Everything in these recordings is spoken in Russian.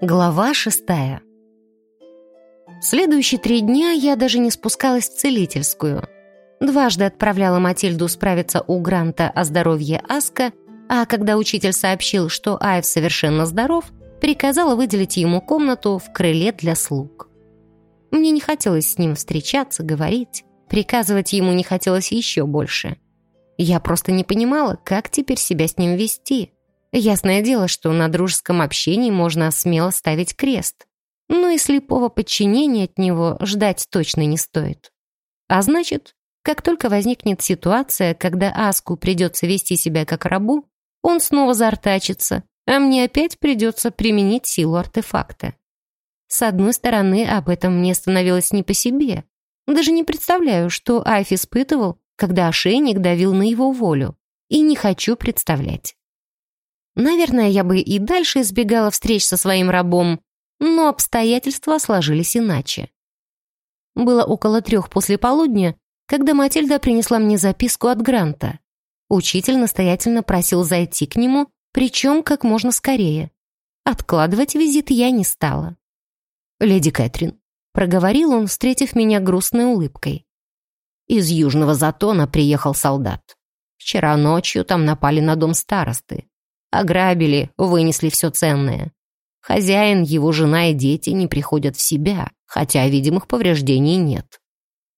Глава шестая Следующие три дня я даже не спускалась в целительскую. Дважды отправляла Матильду справиться у Гранта о здоровье Аска, а когда учитель сообщил, что Айв совершенно здоров, приказала выделить ему комнату в крыле для слуг. Мне не хотелось с ним встречаться, говорить, приказывать ему не хотелось еще больше. Я просто не понимала, как теперь себя с ним вести. Ясное дело, что на дружеском общении можно смело ставить крест. Но и слепого подчинения от него ждать точно не стоит. А значит, как только возникнет ситуация, когда Аску придется вести себя как рабу, он снова заортачится, а мне опять придется применить силу артефакта. С одной стороны, об этом мне становилось не по себе. Даже не представляю, что Айф испытывал, когда ошейник давил на его волю. И не хочу представлять. Наверное, я бы и дальше избегала встреч со своим рабом, но обстоятельства сложились иначе. Было около трех после полудня, когда Матильда принесла мне записку от Гранта. Учитель настоятельно просил зайти к нему, причем как можно скорее. Откладывать визит я не стала. «Леди Кэтрин», — проговорил он, встретив меня грустной улыбкой. Из Южного Затона приехал солдат. Вчера ночью там напали на дом старосты. Ограбили, вынесли все ценное. Хозяин, его жена и дети не приходят в себя, хотя видимых повреждений нет.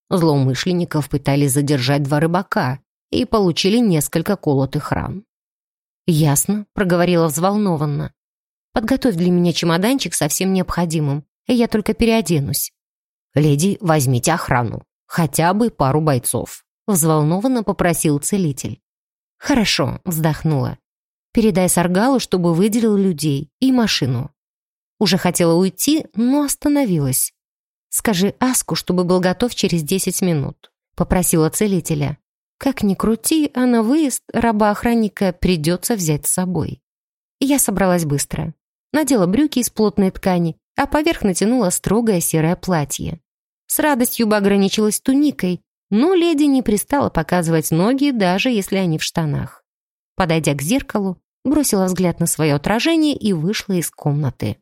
Злоумышленников пытались задержать два рыбака и получили несколько колотых ран. «Ясно», — проговорила взволнованно. «Подготовь для меня чемоданчик со всем необходимым, я только переоденусь». «Леди, возьмите охрану, хотя бы пару бойцов», — взволнованно попросил целитель. «Хорошо», — вздохнула. «Передай Саргалу, чтобы выделил людей и машину». Уже хотела уйти, но остановилась. «Скажи Аску, чтобы был готов через десять минут», — попросила целителя. «Как ни крути, а на выезд раба-охранника придется взять с собой». Я собралась быстро. Надела брюки из плотной ткани, а поверх натянула строгое серое платье. С радостью бы ограничилась туникой, но леди не пристала показывать ноги, даже если они в штанах. Подойдя к зеркалу, бросила взгляд на свое отражение и вышла из комнаты.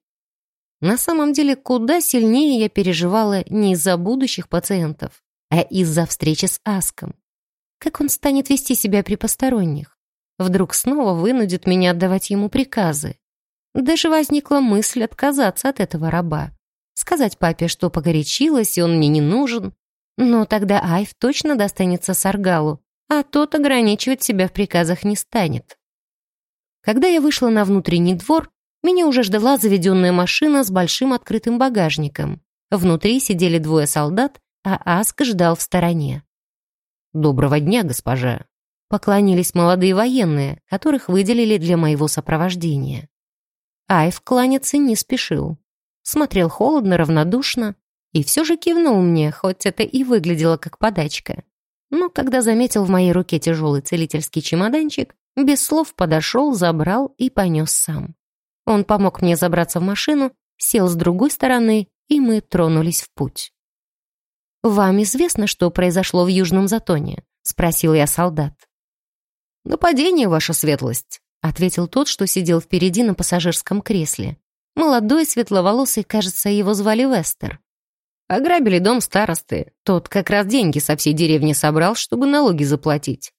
На самом деле, куда сильнее я переживала не из-за будущих пациентов, а из-за встречи с Аском. Как он станет вести себя при посторонних? Вдруг снова вынудит меня отдавать ему приказы. Даже возникла мысль отказаться от этого раба. Сказать папе, что погорячилась, и он мне не нужен. Но тогда Айв точно достанется Саргалу, а тот ограничивать себя в приказах не станет. Когда я вышла на внутренний двор, меня уже ждала заведенная машина с большим открытым багажником. Внутри сидели двое солдат, а Аск ждал в стороне. «Доброго дня, госпожа!» Поклонились молодые военные, которых выделили для моего сопровождения. Айв кланяться не спешил. Смотрел холодно, равнодушно и все же кивнул мне, хоть это и выглядело как подачка. Но когда заметил в моей руке тяжелый целительский чемоданчик, без слов подошел, забрал и понес сам. Он помог мне забраться в машину, сел с другой стороны, и мы тронулись в путь. «Вам известно, что произошло в Южном Затоне?» — спросил я солдат. «Нападение, ваша светлость», — ответил тот, что сидел впереди на пассажирском кресле. Молодой, светловолосый, кажется, его звали Вестер. Ограбили дом старосты. Тот как раз деньги со всей деревни собрал, чтобы налоги заплатить.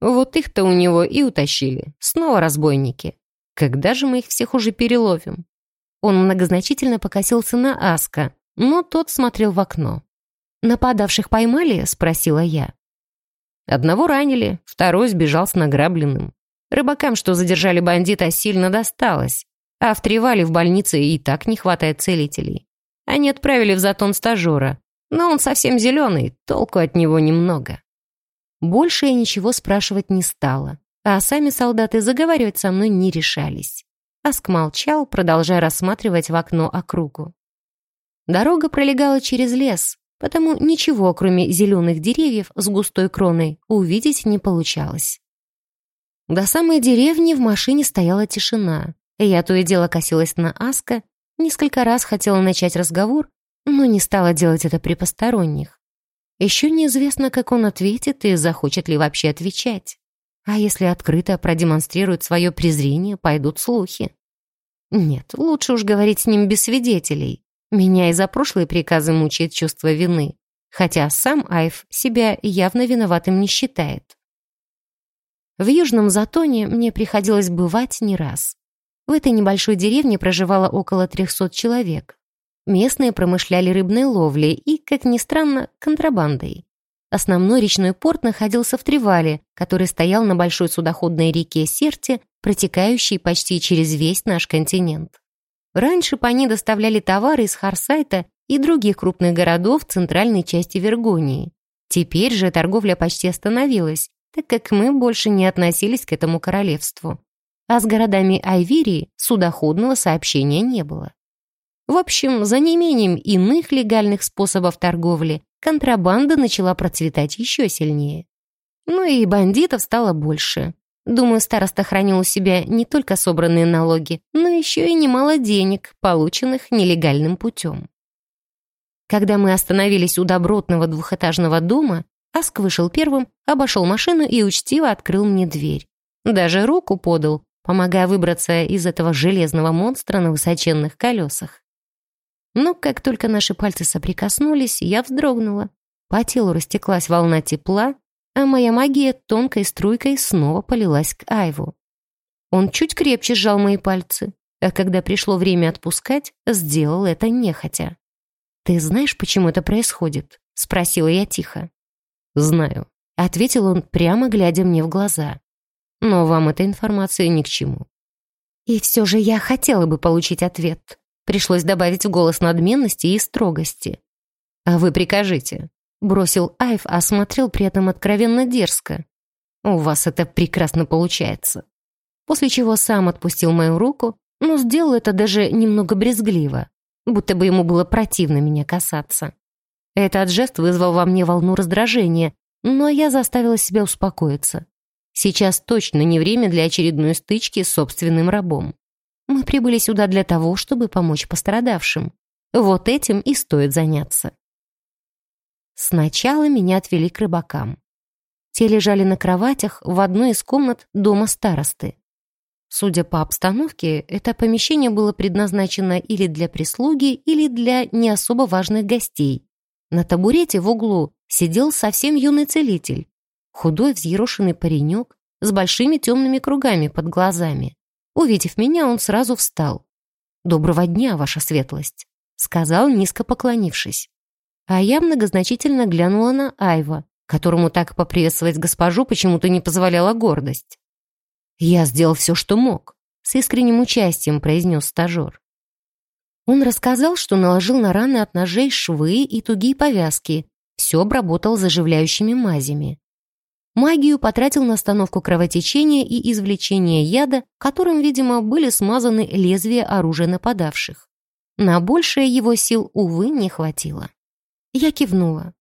Вот их-то у него и утащили. Снова разбойники. Когда же мы их всех уже переловим? Он многозначительно покосился на Аска, но тот смотрел в окно. «Нападавших поймали?» — спросила я. Одного ранили, второй сбежал с награбленным. Рыбакам, что задержали бандита, сильно досталось, а в Тревале в больнице и так не хватает целителей. Они отправили в затон стажера, но он совсем зеленый, толку от него немного. Больше я ничего спрашивать не стала а сами солдаты заговаривать со мной не решались. Аск молчал, продолжая рассматривать в окно округу. Дорога пролегала через лес, потому ничего, кроме зеленых деревьев с густой кроной, увидеть не получалось. До самой деревни в машине стояла тишина. Я то и дело косилась на Аска, несколько раз хотела начать разговор, но не стала делать это при посторонних. Еще неизвестно, как он ответит и захочет ли вообще отвечать. А если открыто продемонстрирует свое презрение, пойдут слухи. Нет, лучше уж говорить с ним без свидетелей. Меня и за прошлые приказы мучает чувство вины, хотя сам Айв себя явно виноватым не считает. В Южном Затоне мне приходилось бывать не раз. В этой небольшой деревне проживало около 300 человек. Местные промышляли рыбной ловлей и, как ни странно, контрабандой. Основной речной порт находился в Тривале, который стоял на большой судоходной реке Серте, протекающей почти через весь наш континент. Раньше по ней доставляли товары из Харсайта и других крупных городов центральной части Вергонии. Теперь же торговля почти остановилась, так как мы больше не относились к этому королевству. А с городами Айвирии судоходного сообщения не было. В общем, за неимением иных легальных способов торговли, контрабанда начала процветать еще сильнее. Ну и бандитов стало больше. Думаю, староста хранил у себя не только собранные налоги, но еще и немало денег, полученных нелегальным путем. Когда мы остановились у добротного двухэтажного дома, Аск вышел первым, обошел машину и учтиво открыл мне дверь. Даже руку подал, помогая выбраться из этого железного монстра на высоченных колесах. Но как только наши пальцы соприкоснулись, я вздрогнула. По телу растеклась волна тепла, а моя магия тонкой струйкой снова полилась к Айву. Он чуть крепче сжал мои пальцы, а когда пришло время отпускать, сделал это нехотя. «Ты знаешь, почему это происходит?» — спросила я тихо. «Знаю», — ответил он, прямо глядя мне в глаза. «Но вам эта информация ни к чему». И все же я хотела бы получить ответ. Пришлось добавить в голос надменности и строгости. «А вы прикажите», — бросил Айв, а смотрел при этом откровенно дерзко. «У вас это прекрасно получается». После чего сам отпустил мою руку, но сделал это даже немного брезгливо, будто бы ему было противно меня касаться. Этот жест вызвал во мне волну раздражения, но я заставила себя успокоиться. Сейчас точно не время для очередной стычки с собственным рабом. Мы прибыли сюда для того, чтобы помочь пострадавшим. Вот этим и стоит заняться. Сначала меня отвели к рыбакам. Те лежали на кроватях в одной из комнат дома старосты. Судя по обстановке, это помещение было предназначено или для прислуги, или для не особо важных гостей. На табурете в углу сидел совсем юный целитель. Худой взъерошенный паренек с большими темными кругами под глазами. Увидев меня, он сразу встал. «Доброго дня, ваша светлость», — сказал, низко поклонившись. А я многозначительно глянула на Айва, которому так поприветствовать госпожу почему-то не позволяла гордость. «Я сделал все, что мог», — с искренним участием произнес стажер. Он рассказал, что наложил на раны от ножей швы и тугие повязки, все обработал заживляющими мазями. Магию потратил на остановку кровотечения и извлечение яда, которым, видимо, были смазаны лезвия оружия нападавших. На большее его сил, увы, не хватило. Я кивнула.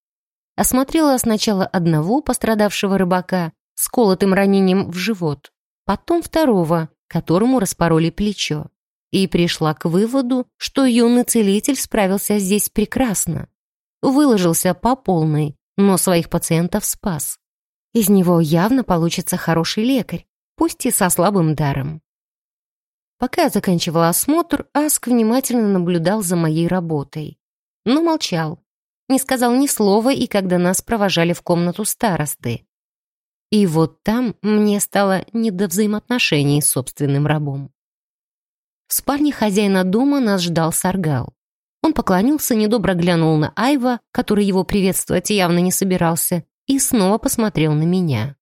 Осмотрела сначала одного пострадавшего рыбака с колотым ранением в живот, потом второго, которому распороли плечо и пришла к выводу, что юный целитель справился здесь прекрасно. Выложился по полной, но своих пациентов спас. Из него явно получится хороший лекарь, пусть и со слабым даром. Пока я заканчивала осмотр, Аск внимательно наблюдал за моей работой. Но молчал, не сказал ни слова, и когда нас провожали в комнату старосты. И вот там мне стало не до взаимоотношений с собственным рабом. В спальне хозяина дома нас ждал Саргал. Он поклонился, недобро глянул на Айва, который его приветствовать явно не собирался, и снова посмотрел на меня.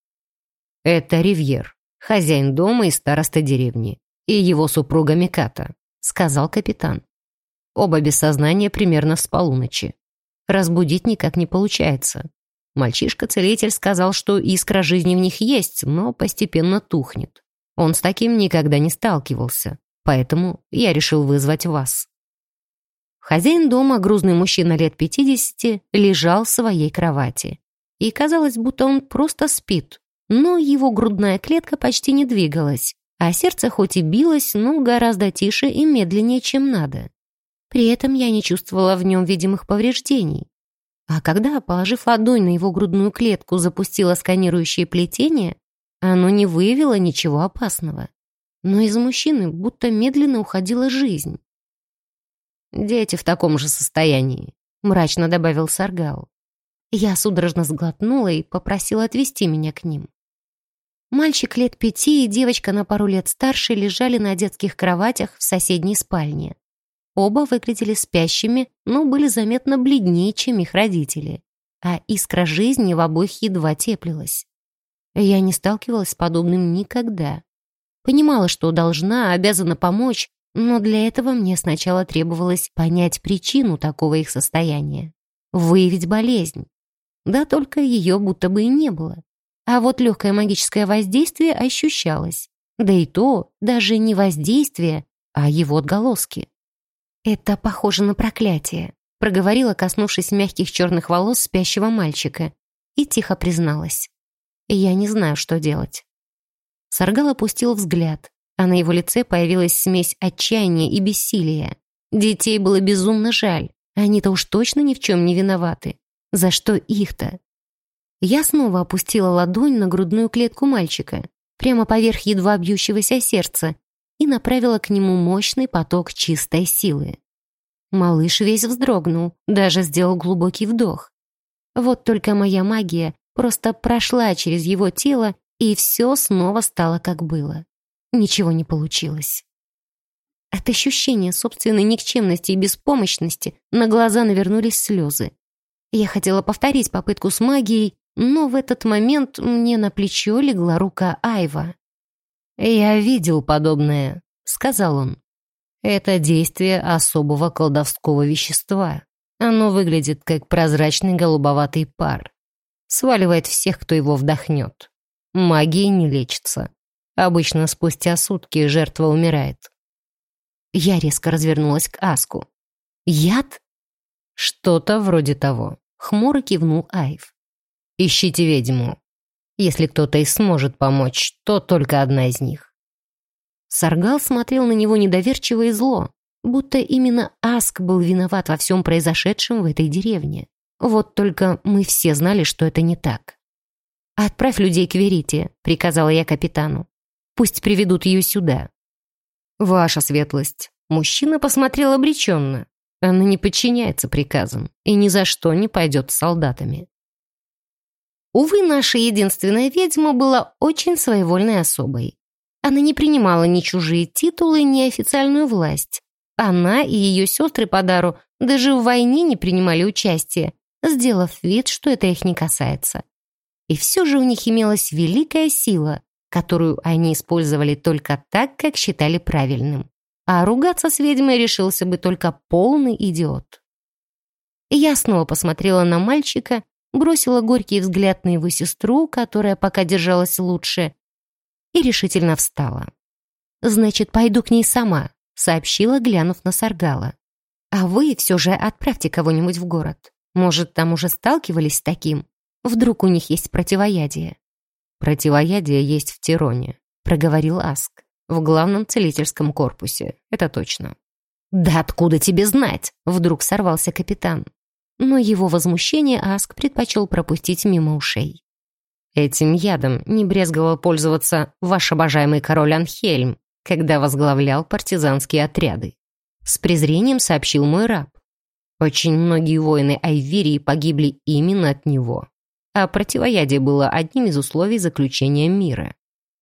«Это Ривьер, хозяин дома и староста деревни, и его супруга Миката», — сказал капитан. Оба без сознания примерно с полуночи. Разбудить никак не получается. Мальчишка-целитель сказал, что искра жизни в них есть, но постепенно тухнет. Он с таким никогда не сталкивался поэтому я решил вызвать вас». Хозяин дома, грузный мужчина лет 50, лежал в своей кровати. И казалось, будто он просто спит, но его грудная клетка почти не двигалась, а сердце хоть и билось, но гораздо тише и медленнее, чем надо. При этом я не чувствовала в нем видимых повреждений. А когда, положив ладонь на его грудную клетку, запустила сканирующее плетение, оно не выявило ничего опасного. Но из мужчины будто медленно уходила жизнь. «Дети в таком же состоянии», — мрачно добавил Саргал. Я судорожно сглотнула и попросила отвезти меня к ним. Мальчик лет пяти и девочка на пару лет старше лежали на детских кроватях в соседней спальне. Оба выглядели спящими, но были заметно бледнее, чем их родители. А искра жизни в обоих едва теплилась. Я не сталкивалась с подобным никогда. Понимала, что должна, обязана помочь, но для этого мне сначала требовалось понять причину такого их состояния. Выявить болезнь. Да только ее будто бы и не было. А вот легкое магическое воздействие ощущалось. Да и то даже не воздействие, а его отголоски. «Это похоже на проклятие», — проговорила, коснувшись мягких черных волос спящего мальчика, и тихо призналась. «Я не знаю, что делать». Саргал опустил взгляд, а на его лице появилась смесь отчаяния и бессилия. Детей было безумно жаль, они-то уж точно ни в чем не виноваты. За что их-то? Я снова опустила ладонь на грудную клетку мальчика, прямо поверх едва бьющегося сердца, и направила к нему мощный поток чистой силы. Малыш весь вздрогнул, даже сделал глубокий вдох. Вот только моя магия просто прошла через его тело, и все снова стало как было. Ничего не получилось. От ощущения собственной никчемности и беспомощности на глаза навернулись слезы. Я хотела повторить попытку с магией, но в этот момент мне на плечо легла рука Айва. «Я видел подобное», — сказал он. «Это действие особого колдовского вещества. Оно выглядит как прозрачный голубоватый пар. Сваливает всех, кто его вдохнет. Магия не лечится. Обычно спустя сутки жертва умирает». Я резко развернулась к Аску. «Яд?» «Что-то вроде того», — хмуро кивнул Айв. «Ищите ведьму. Если кто-то и сможет помочь, то только одна из них. Саргал смотрел на него недоверчиво и зло, будто именно Аск был виноват во всем произошедшем в этой деревне. Вот только мы все знали, что это не так. «Отправь людей к Верите», — приказала я капитану. «Пусть приведут ее сюда». «Ваша светлость». Мужчина посмотрел обреченно. Она не подчиняется приказам и ни за что не пойдет с солдатами. Увы, наша единственная ведьма была очень своевольной особой. Она не принимала ни чужие титулы, ни официальную власть. Она и ее сестры по дару даже в войне не принимали участие, сделав вид, что это их не касается. И все же у них имелась великая сила, которую они использовали только так, как считали правильным. А ругаться с ведьмой решился бы только полный идиот. Я снова посмотрела на мальчика бросила горький взгляд на его сестру, которая пока держалась лучше, и решительно встала. «Значит, пойду к ней сама», — сообщила, глянув на Саргала. «А вы все же отправьте кого-нибудь в город. Может, там уже сталкивались с таким? Вдруг у них есть противоядие?» «Противоядие есть в Тироне», — проговорил Аск. «В главном целительском корпусе, это точно». «Да откуда тебе знать?» — вдруг сорвался капитан но его возмущение Аск предпочел пропустить мимо ушей. Этим ядом не брезговал пользоваться ваш обожаемый король Анхельм, когда возглавлял партизанские отряды. С презрением сообщил мой раб. Очень многие воины Айвирии погибли именно от него. А противоядие было одним из условий заключения мира.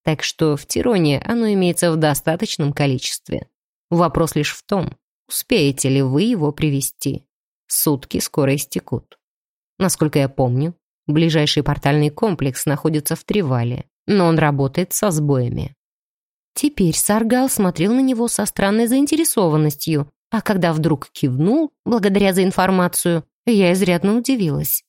Так что в Тироне оно имеется в достаточном количестве. Вопрос лишь в том, успеете ли вы его привести. Сутки скоро истекут. Насколько я помню, ближайший портальный комплекс находится в Тривале, но он работает со сбоями. Теперь Саргал смотрел на него со странной заинтересованностью, а когда вдруг кивнул, благодаря за информацию, я изрядно удивилась.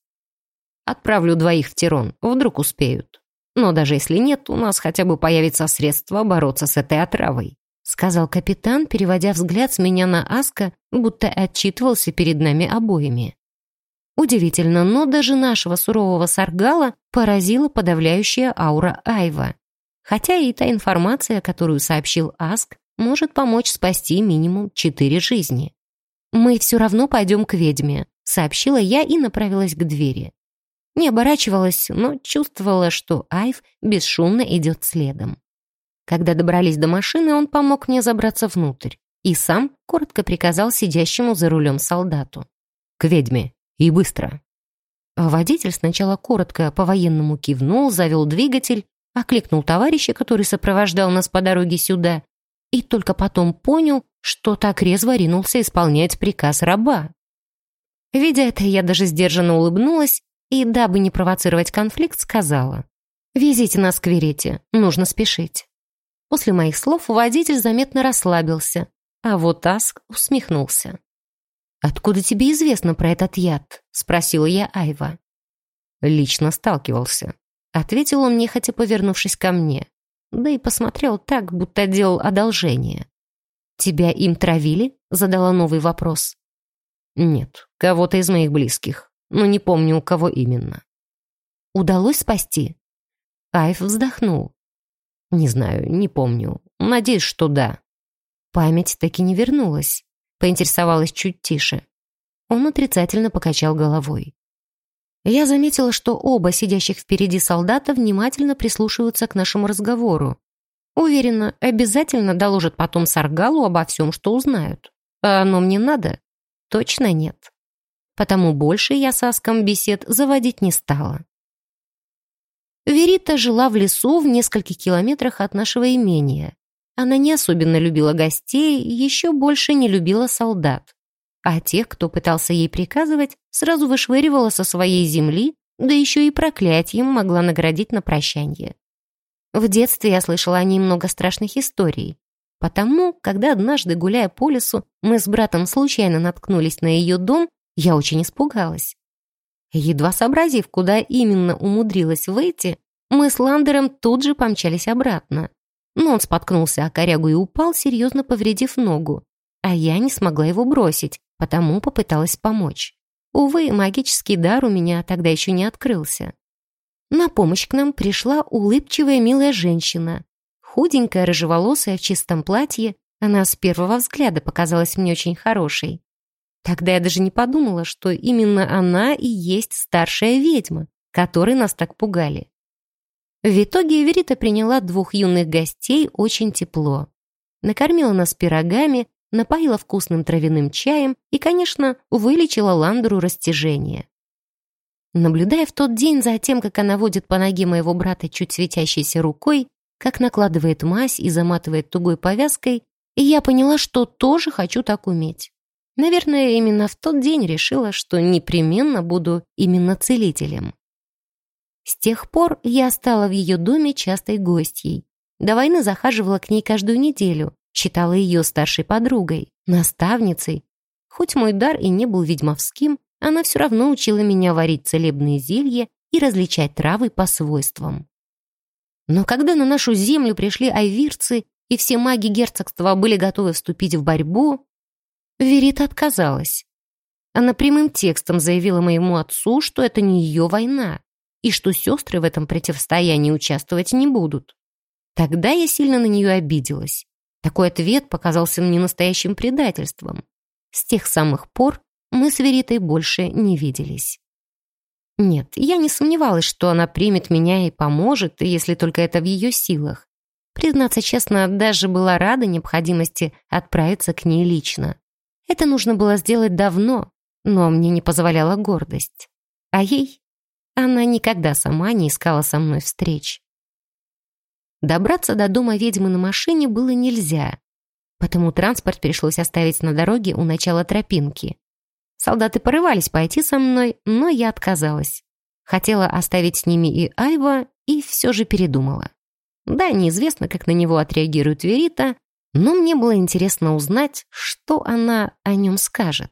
Отправлю двоих в Тирон, вдруг успеют. Но даже если нет, у нас хотя бы появится средство бороться с этой отравой сказал капитан, переводя взгляд с меня на Аска, будто отчитывался перед нами обоими. Удивительно, но даже нашего сурового саргала поразила подавляющая аура Айва. Хотя и та информация, которую сообщил Аск, может помочь спасти минимум четыре жизни. «Мы все равно пойдем к ведьме», сообщила я и направилась к двери. Не оборачивалась, но чувствовала, что Айв бесшумно идет следом. Когда добрались до машины, он помог мне забраться внутрь и сам коротко приказал сидящему за рулем солдату. «К ведьме! И быстро!» Водитель сначала коротко по-военному кивнул, завел двигатель, окликнул товарища, который сопровождал нас по дороге сюда, и только потом понял, что так резво ринулся исполнять приказ раба. Видя это, я даже сдержанно улыбнулась и, дабы не провоцировать конфликт, сказала «Везите нас к Верете, нужно спешить». После моих слов водитель заметно расслабился, а вот Аск усмехнулся. «Откуда тебе известно про этот яд?» — спросила я Айва. «Лично сталкивался», — ответил он, нехотя повернувшись ко мне. Да и посмотрел так, будто делал одолжение. «Тебя им травили?» — задала новый вопрос. «Нет, кого-то из моих близких, но не помню, у кого именно». «Удалось спасти?» Айв вздохнул. «Не знаю, не помню. Надеюсь, что да». Память таки не вернулась. Поинтересовалась чуть тише. Он отрицательно покачал головой. Я заметила, что оба сидящих впереди солдата внимательно прислушиваются к нашему разговору. Уверена, обязательно доложат потом Саргалу обо всем, что узнают. А оно мне надо? Точно нет. Потому больше я с Аском бесед заводить не стала. Верита жила в лесу в нескольких километрах от нашего имения. Она не особенно любила гостей, еще больше не любила солдат. А тех, кто пытался ей приказывать, сразу вышвыривала со своей земли, да еще и проклятием могла наградить на прощанье. В детстве я слышала о ней много страшных историй. Потому, когда однажды, гуляя по лесу, мы с братом случайно наткнулись на ее дом, я очень испугалась. Едва сообразив, куда именно умудрилась выйти, мы с Ландером тут же помчались обратно. Но он споткнулся о корягу и упал, серьезно повредив ногу. А я не смогла его бросить, потому попыталась помочь. Увы, магический дар у меня тогда еще не открылся. На помощь к нам пришла улыбчивая милая женщина. Худенькая, рыжеволосая, в чистом платье, она с первого взгляда показалась мне очень хорошей. Тогда я даже не подумала, что именно она и есть старшая ведьма, которой нас так пугали. В итоге Эверита приняла двух юных гостей очень тепло. Накормила нас пирогами, напоила вкусным травяным чаем и, конечно, вылечила Ландеру растяжение. Наблюдая в тот день за тем, как она водит по ноге моего брата чуть светящейся рукой, как накладывает мазь и заматывает тугой повязкой, я поняла, что тоже хочу так уметь. Наверное, именно в тот день решила, что непременно буду именно целителем. С тех пор я стала в ее доме частой гостьей. До войны захаживала к ней каждую неделю, считала ее старшей подругой, наставницей. Хоть мой дар и не был ведьмовским, она все равно учила меня варить целебные зелья и различать травы по свойствам. Но когда на нашу землю пришли айвирцы, и все маги герцогства были готовы вступить в борьбу, Верита отказалась. Она прямым текстом заявила моему отцу, что это не ее война, и что сестры в этом противостоянии участвовать не будут. Тогда я сильно на нее обиделась. Такой ответ показался мне настоящим предательством. С тех самых пор мы с Веритой больше не виделись. Нет, я не сомневалась, что она примет меня и поможет, если только это в ее силах. Признаться честно, даже была рада необходимости отправиться к ней лично. Это нужно было сделать давно, но мне не позволяла гордость. А ей она никогда сама не искала со мной встреч. Добраться до дома ведьмы на машине было нельзя, потому транспорт пришлось оставить на дороге у начала тропинки. Солдаты порывались пойти со мной, но я отказалась. Хотела оставить с ними и Айва, и все же передумала. Да, неизвестно, как на него отреагирует Верита, но мне было интересно узнать, что она о нем скажет.